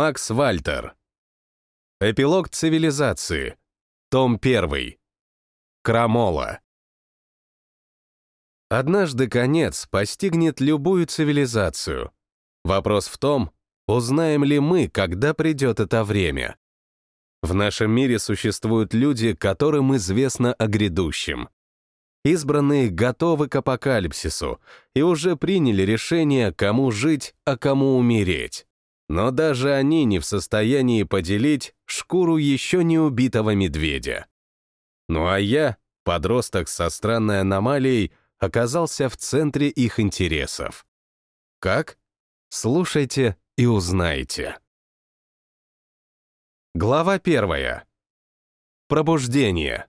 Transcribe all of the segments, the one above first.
Макс Вальтер. Эпилог цивилизации. Том 1. Крамола. Однажды конец постигнет любую цивилизацию. Вопрос в том, узнаем ли мы, когда придет это время. В нашем мире существуют люди, которым известно о грядущем. Избранные готовы к апокалипсису и уже приняли решение, кому жить, а кому умереть. Но даже они не в состоянии поделить шкуру еще не убитого медведя. Ну а я, подросток со странной аномалией, оказался в центре их интересов. Как? Слушайте и узнаете. Глава первая. Пробуждение.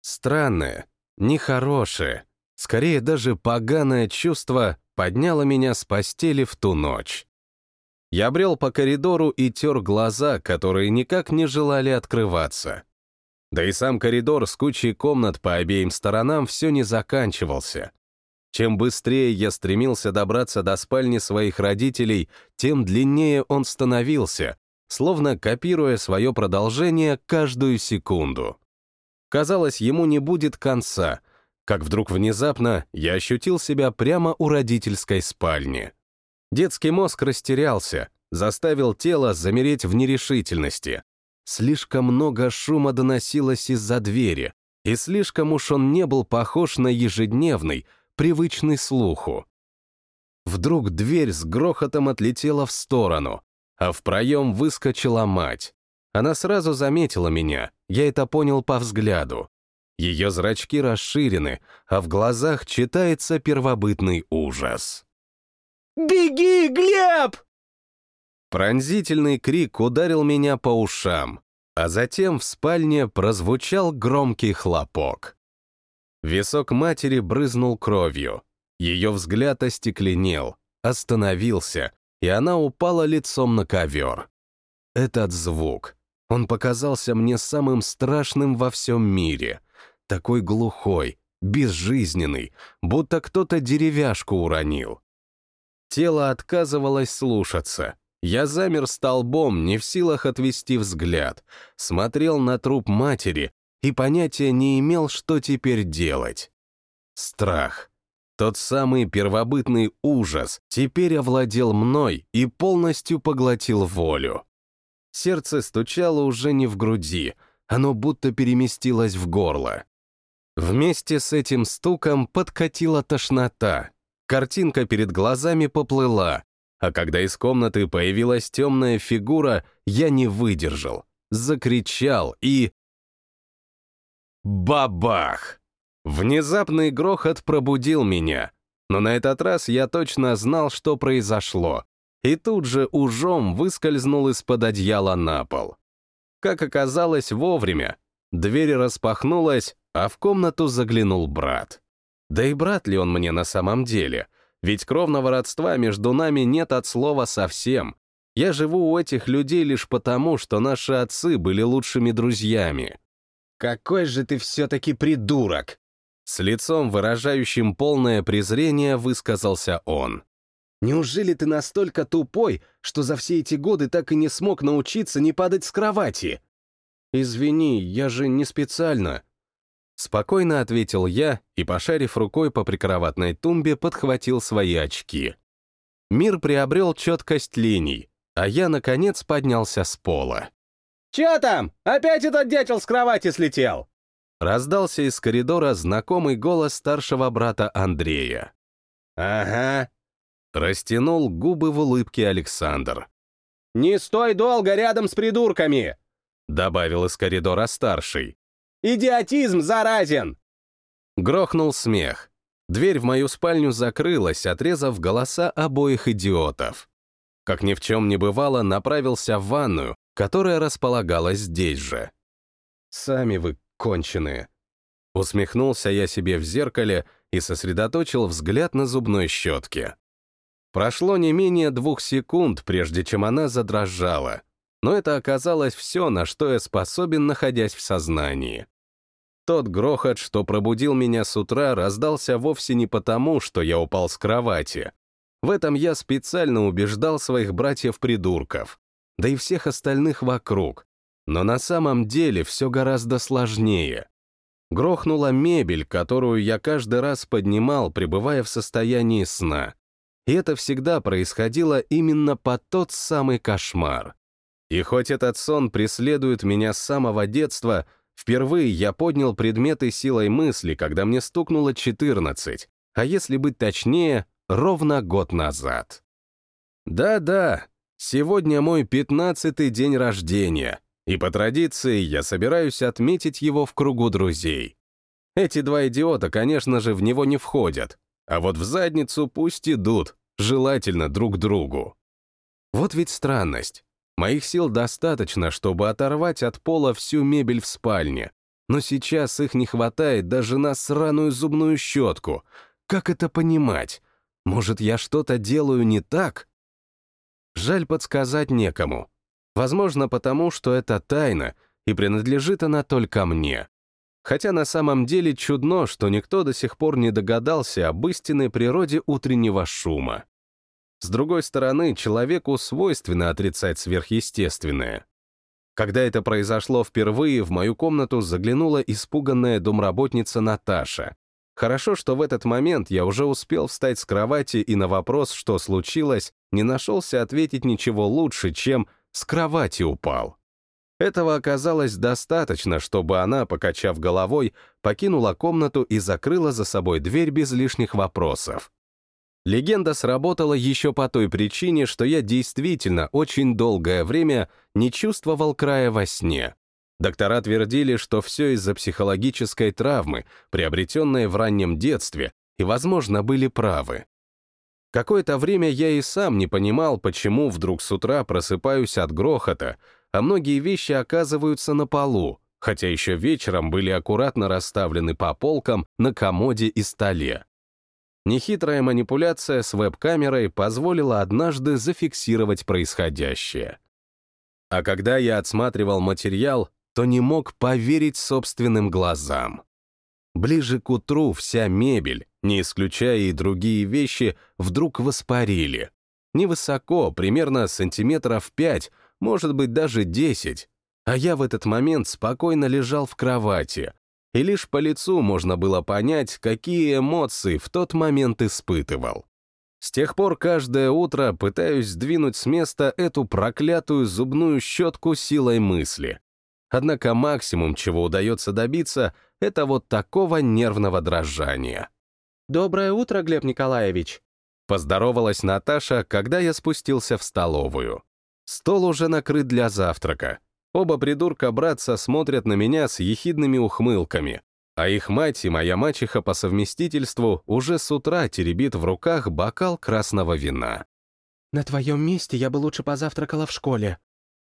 Странное, нехорошее, скорее даже поганое чувство подняло меня с постели в ту ночь. Я брел по коридору и тер глаза, которые никак не желали открываться. Да и сам коридор с кучей комнат по обеим сторонам все не заканчивался. Чем быстрее я стремился добраться до спальни своих родителей, тем длиннее он становился, словно копируя свое продолжение каждую секунду. Казалось, ему не будет конца, как вдруг внезапно я ощутил себя прямо у родительской спальни. Детский мозг растерялся, заставил тело замереть в нерешительности. Слишком много шума доносилось из-за двери, и слишком уж он не был похож на ежедневный, привычный слуху. Вдруг дверь с грохотом отлетела в сторону, а в проем выскочила мать. Она сразу заметила меня, я это понял по взгляду. Ее зрачки расширены, а в глазах читается первобытный ужас. «Беги, Глеб!» Пронзительный крик ударил меня по ушам, а затем в спальне прозвучал громкий хлопок. Висок матери брызнул кровью. Ее взгляд остекленел, остановился, и она упала лицом на ковер. Этот звук, он показался мне самым страшным во всем мире — такой глухой, безжизненный, будто кто-то деревяшку уронил. Тело отказывалось слушаться. Я замер столбом, не в силах отвести взгляд, смотрел на труп матери и понятия не имел, что теперь делать. Страх. Тот самый первобытный ужас теперь овладел мной и полностью поглотил волю. Сердце стучало уже не в груди, оно будто переместилось в горло. Вместе с этим стуком подкатила тошнота. Картинка перед глазами поплыла, а когда из комнаты появилась темная фигура, я не выдержал, закричал и... Бабах! Внезапный грохот пробудил меня, но на этот раз я точно знал, что произошло, и тут же ужом выскользнул из-под одеяла на пол. Как оказалось, вовремя. Дверь распахнулась, а в комнату заглянул брат. Да и брат ли он мне на самом деле? Ведь кровного родства между нами нет от слова совсем. Я живу у этих людей лишь потому, что наши отцы были лучшими друзьями. «Какой же ты все-таки придурок!» С лицом, выражающим полное презрение, высказался он. «Неужели ты настолько тупой, что за все эти годы так и не смог научиться не падать с кровати?» «Извини, я же не специально», Спокойно ответил я и, пошарив рукой по прикроватной тумбе, подхватил свои очки. Мир приобрел четкость линий, а я, наконец, поднялся с пола. «Чё там? Опять этот дятел с кровати слетел?» Раздался из коридора знакомый голос старшего брата Андрея. «Ага», — растянул губы в улыбке Александр. «Не стой долго рядом с придурками!» — добавил из коридора старший. Идиотизм заразен!» Грохнул смех. Дверь в мою спальню закрылась, отрезав голоса обоих идиотов. Как ни в чем не бывало, направился в ванную, которая располагалась здесь же. «Сами вы конченые». Усмехнулся я себе в зеркале и сосредоточил взгляд на зубной щетке. Прошло не менее двух секунд, прежде чем она задрожала, но это оказалось все, на что я способен, находясь в сознании. Тот грохот, что пробудил меня с утра, раздался вовсе не потому, что я упал с кровати. В этом я специально убеждал своих братьев-придурков, да и всех остальных вокруг. Но на самом деле все гораздо сложнее. Грохнула мебель, которую я каждый раз поднимал, пребывая в состоянии сна. И это всегда происходило именно под тот самый кошмар. И хоть этот сон преследует меня с самого детства, впервые я поднял предметы силой мысли, когда мне стукнуло 14, а если быть точнее, ровно год назад. Да-да, сегодня мой пятнадцатый день рождения, и по традиции я собираюсь отметить его в кругу друзей. Эти два идиота, конечно же, в него не входят, а вот в задницу пусть идут, желательно друг другу. Вот ведь странность. Моих сил достаточно, чтобы оторвать от пола всю мебель в спальне, но сейчас их не хватает даже на сраную зубную щетку. Как это понимать? Может, я что-то делаю не так? Жаль подсказать некому. Возможно, потому что это тайна, и принадлежит она только мне. Хотя на самом деле чудно, что никто до сих пор не догадался об истинной природе утреннего шума. С другой стороны, человеку свойственно отрицать сверхъестественное. Когда это произошло впервые, в мою комнату заглянула испуганная домработница Наташа. Хорошо, что в этот момент я уже успел встать с кровати и на вопрос, что случилось, не нашелся ответить ничего лучше, чем «с кровати упал». Этого оказалось достаточно, чтобы она, покачав головой, покинула комнату и закрыла за собой дверь без лишних вопросов. Легенда сработала еще по той причине, что я действительно очень долгое время не чувствовал края во сне. Доктора твердили, что все из-за психологической травмы, приобретенной в раннем детстве, и, возможно, были правы. Какое-то время я и сам не понимал, почему вдруг с утра просыпаюсь от грохота, а многие вещи оказываются на полу, хотя еще вечером были аккуратно расставлены по полкам на комоде и столе. Нехитрая манипуляция с веб-камерой позволила однажды зафиксировать происходящее. А когда я отсматривал материал, то не мог поверить собственным глазам. Ближе к утру вся мебель, не исключая и другие вещи, вдруг воспарили. Невысоко, примерно сантиметров пять, может быть, даже десять. А я в этот момент спокойно лежал в кровати, и лишь по лицу можно было понять, какие эмоции в тот момент испытывал. С тех пор каждое утро пытаюсь сдвинуть с места эту проклятую зубную щетку силой мысли. Однако максимум, чего удается добиться, это вот такого нервного дрожания. «Доброе утро, Глеб Николаевич!» Поздоровалась Наташа, когда я спустился в столовую. Стол уже накрыт для завтрака. Оба придурка-братца смотрят на меня с ехидными ухмылками, а их мать и моя мачеха по совместительству уже с утра теребит в руках бокал красного вина. «На твоем месте я бы лучше позавтракала в школе»,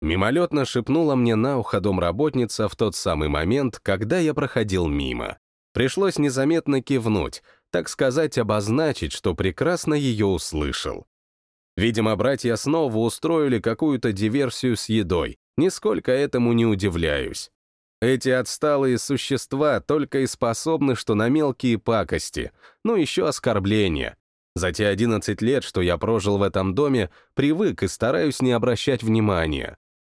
Мимолетно шепнула мне на ухо домработница в тот самый момент, когда я проходил мимо. Пришлось незаметно кивнуть, так сказать, обозначить, что прекрасно ее услышал. Видимо, братья снова устроили какую-то диверсию с едой, нисколько этому не удивляюсь. Эти отсталые существа только и способны, что на мелкие пакости, ну еще оскорбления. За те 11 лет, что я прожил в этом доме, привык и стараюсь не обращать внимания.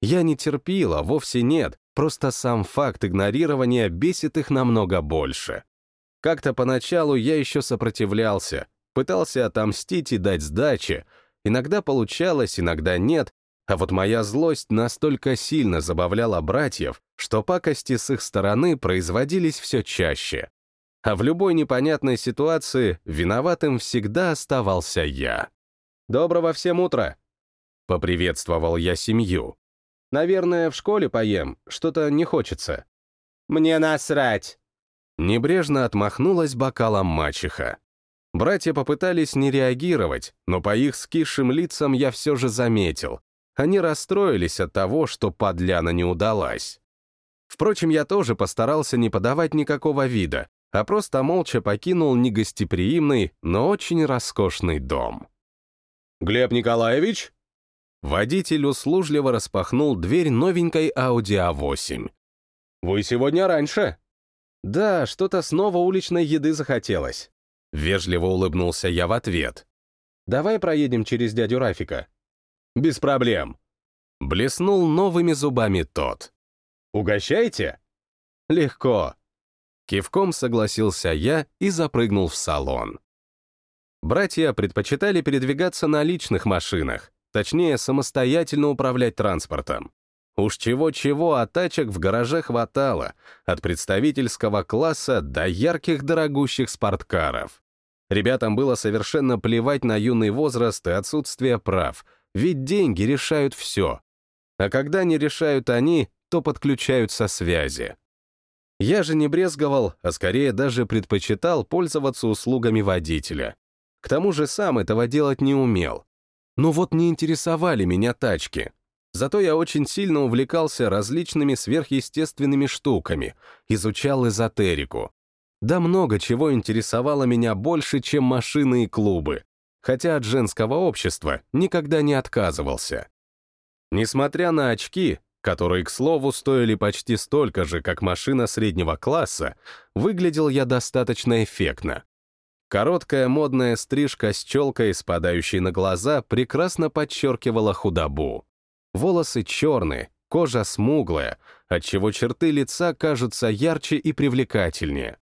Я не терпила, вовсе нет, просто сам факт игнорирования бесит их намного больше. Как-то поначалу я еще сопротивлялся, пытался отомстить и дать сдачи, иногда получалось, иногда нет, а вот моя злость настолько сильно забавляла братьев, что пакости с их стороны производились все чаще. А в любой непонятной ситуации виноватым всегда оставался я. «Доброго всем утра!» — поприветствовал я семью. Наверное, в школе поем, что-то не хочется». «Мне насрать!» Небрежно отмахнулась бокалом мачеха. Братья попытались не реагировать, но по их скисшим лицам я все же заметил. Они расстроились от того, что подляна не удалась. Впрочем, я тоже постарался не подавать никакого вида, а просто молча покинул негостеприимный, но очень роскошный дом. «Глеб Николаевич?» Водитель услужливо распахнул дверь новенькой Audi A8. «Вы сегодня раньше?» «Да, что-то снова уличной еды захотелось». Вежливо улыбнулся я в ответ. Давай проедем через дядю Рафика. Без проблем. Блеснул новыми зубами тот. Угощайте? Легко. Кивком согласился я и запрыгнул в салон. Братья предпочитали передвигаться на личных машинах, точнее, самостоятельно управлять транспортом. Уж чего-чего, а тачек в гараже хватало, от представительского класса до ярких дорогущих спорткаров. Ребятам было совершенно плевать на юный возраст и отсутствие прав, ведь деньги решают все. А когда не решают они, то подключаются связи. Я же не брезговал, а скорее даже предпочитал пользоваться услугами водителя. К тому же сам этого делать не умел. Но вот не интересовали меня тачки. Зато я очень сильно увлекался различными сверхъестественными штуками, изучал эзотерику. Да много чего интересовало меня больше, чем машины и клубы, хотя от женского общества никогда не отказывался. Несмотря на очки, которые, к слову, стоили почти столько же, как машина среднего класса, выглядел я достаточно эффектно. Короткая модная стрижка с челкой, спадающей на глаза, прекрасно подчеркивала худобу. Волосы черные, кожа смуглая, отчего черты лица кажутся ярче и привлекательнее.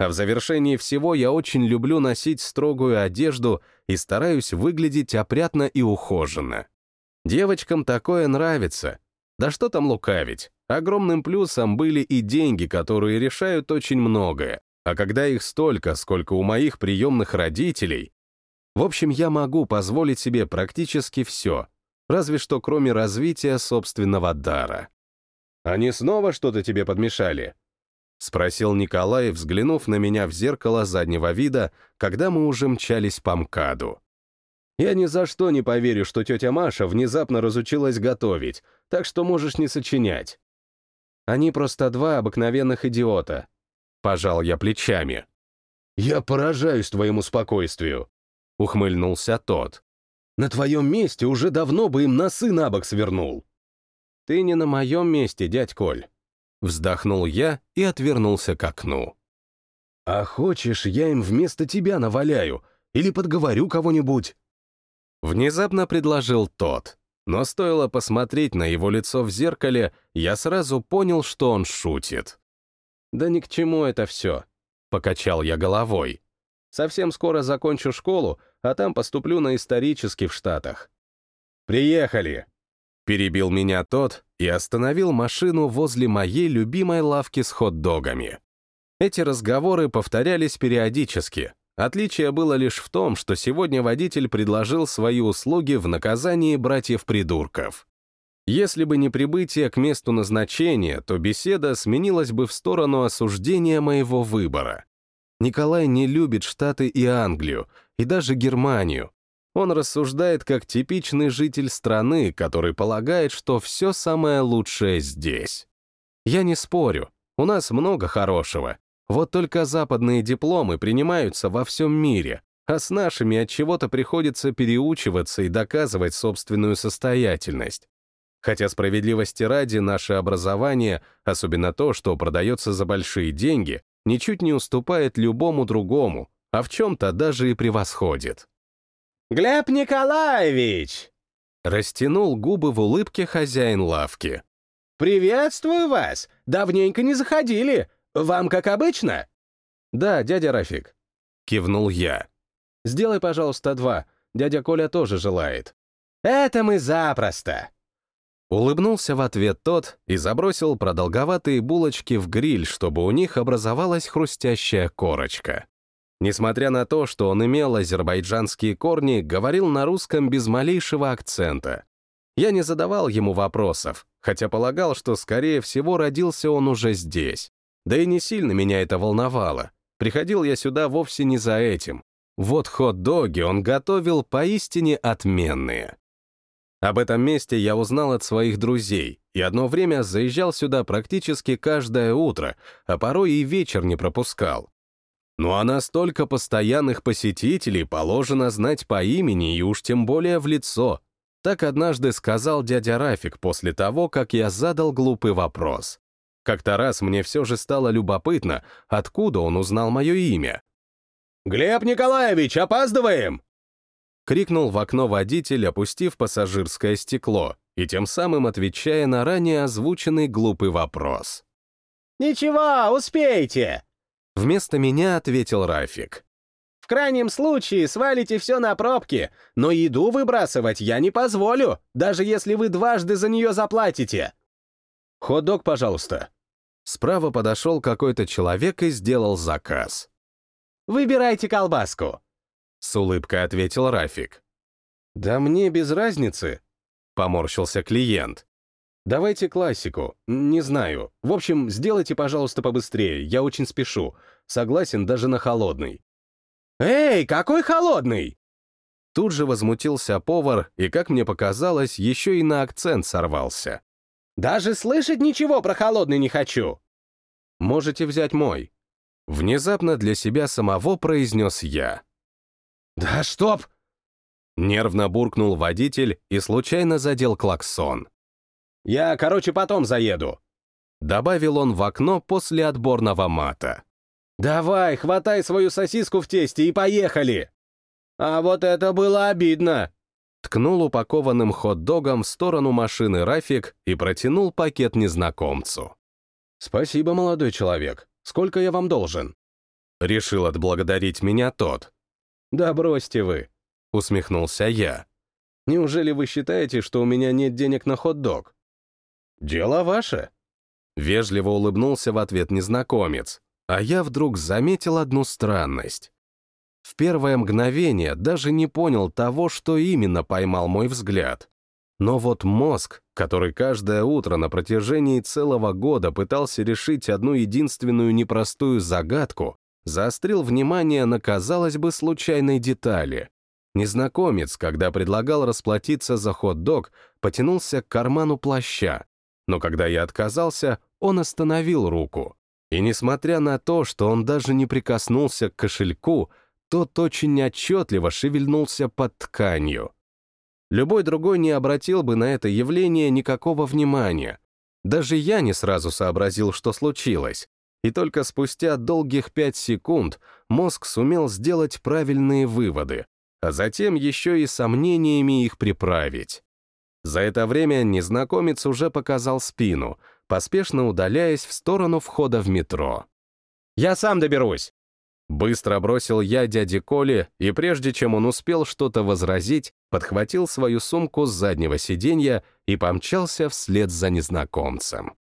А в завершении всего я очень люблю носить строгую одежду и стараюсь выглядеть опрятно и ухоженно. Девочкам такое нравится. Да что там лукавить? Огромным плюсом были и деньги, которые решают очень многое. А когда их столько, сколько у моих приемных родителей... В общем, я могу позволить себе практически все, разве что кроме развития собственного дара. «Они снова что-то тебе подмешали?» — спросил Николай, взглянув на меня в зеркало заднего вида, когда мы уже мчались по МКАДу. «Я ни за что не поверю, что тетя Маша внезапно разучилась готовить, так что можешь не сочинять. Они просто два обыкновенных идиота», — пожал я плечами. «Я поражаюсь твоему спокойствию», — ухмыльнулся тот. На твоем месте уже давно бы им носы на бок свернул. Ты не на моем месте, дядь Коль. Вздохнул я и отвернулся к окну. А хочешь, я им вместо тебя наваляю или подговорю кого-нибудь? Внезапно предложил тот, но стоило посмотреть на его лицо в зеркале, я сразу понял, что он шутит. «Да ни к чему это все», — покачал я головой. «Совсем скоро закончу школу, а там поступлю на исторический в Штатах. «Приехали!» Перебил меня тот и остановил машину возле моей любимой лавки с хот-догами. Эти разговоры повторялись периодически. Отличие было лишь в том, что сегодня водитель предложил свои услуги в наказании братьев-придурков. Если бы не прибытие к месту назначения, то беседа сменилась бы в сторону осуждения моего выбора. Николай не любит Штаты и Англию, и даже Германию. Он рассуждает как типичный житель страны, который полагает, что все самое лучшее здесь. Я не спорю, у нас много хорошего. Вот только западные дипломы принимаются во всем мире, а с нашими от чего-то приходится переучиваться и доказывать собственную состоятельность. Хотя справедливости ради наше образование, особенно то, что продается за большие деньги, ничуть не уступает любому другому, а в чем-то даже и превосходит. «Глеб Николаевич!» Растянул губы в улыбке хозяин лавки. «Приветствую вас! Давненько не заходили. Вам как обычно?» «Да, дядя Рафик», — кивнул я. «Сделай, пожалуйста, два. Дядя Коля тоже желает». «Это мы запросто!» Улыбнулся в ответ тот и забросил продолговатые булочки в гриль, чтобы у них образовалась хрустящая корочка. Несмотря на то, что он имел азербайджанские корни, говорил на русском без малейшего акцента. Я не задавал ему вопросов, хотя полагал, что, скорее всего, родился он уже здесь. Да и не сильно меня это волновало. Приходил я сюда вовсе не за этим. Вот хот-доги он готовил поистине отменные. Об этом месте я узнал от своих друзей, и одно время заезжал сюда практически каждое утро, а порой и вечер не пропускал. Ну а настолько постоянных посетителей положено знать по имени и уж тем более в лицо. Так однажды сказал дядя Рафик после того, как я задал глупый вопрос. Как-то раз мне все же стало любопытно, откуда он узнал мое имя. «Глеб Николаевич, опаздываем!» крикнул в окно водитель, опустив пассажирское стекло, и тем самым отвечая на ранее озвученный глупый вопрос. «Ничего, успеете!» Вместо меня ответил Рафик. «В крайнем случае свалите все на пробки, но еду выбрасывать я не позволю, даже если вы дважды за нее заплатите». «Хот-дог, пожалуйста». Справа подошел какой-то человек и сделал заказ. «Выбирайте колбаску», — с улыбкой ответил Рафик. «Да мне без разницы», — поморщился клиент. «Давайте классику. Не знаю. В общем, сделайте, пожалуйста, побыстрее. Я очень спешу. Согласен даже на холодный». «Эй, какой холодный?» Тут же возмутился повар и, как мне показалось, еще и на акцент сорвался. «Даже слышать ничего про холодный не хочу!» «Можете взять мой». Внезапно для себя самого произнес я. «Да стоп!» Нервно буркнул водитель и случайно задел клаксон. «Я, короче, потом заеду», — добавил он в окно после отборного мата. «Давай, хватай свою сосиску в тесте и поехали!» «А вот это было обидно!» Ткнул упакованным хот-догом в сторону машины Рафик и протянул пакет незнакомцу. «Спасибо, молодой человек. Сколько я вам должен?» Решил отблагодарить меня тот. «Да бросьте вы», — усмехнулся я. «Неужели вы считаете, что у меня нет денег на хот-дог?» «Дело ваше». Вежливо улыбнулся в ответ незнакомец, а я вдруг заметил одну странность. В первое мгновение даже не понял того, что именно поймал мой взгляд. Но вот мозг, который каждое утро на протяжении целого года пытался решить одну единственную непростую загадку, заострил внимание на, казалось бы, случайной детали. Незнакомец, когда предлагал расплатиться за хот-дог, потянулся к карману плаща, но когда я отказался, он остановил руку. И несмотря на то, что он даже не прикоснулся к кошельку, тот очень отчетливо шевельнулся под тканью. Любой другой не обратил бы на это явление никакого внимания. Даже я не сразу сообразил, что случилось. И только спустя долгих пять секунд мозг сумел сделать правильные выводы, а затем еще и сомнениями их приправить. За это время незнакомец уже показал спину, поспешно удаляясь в сторону входа в метро. «Я сам доберусь!» Быстро бросил я дяде Коле, и прежде чем он успел что-то возразить, подхватил свою сумку с заднего сиденья и помчался вслед за незнакомцем.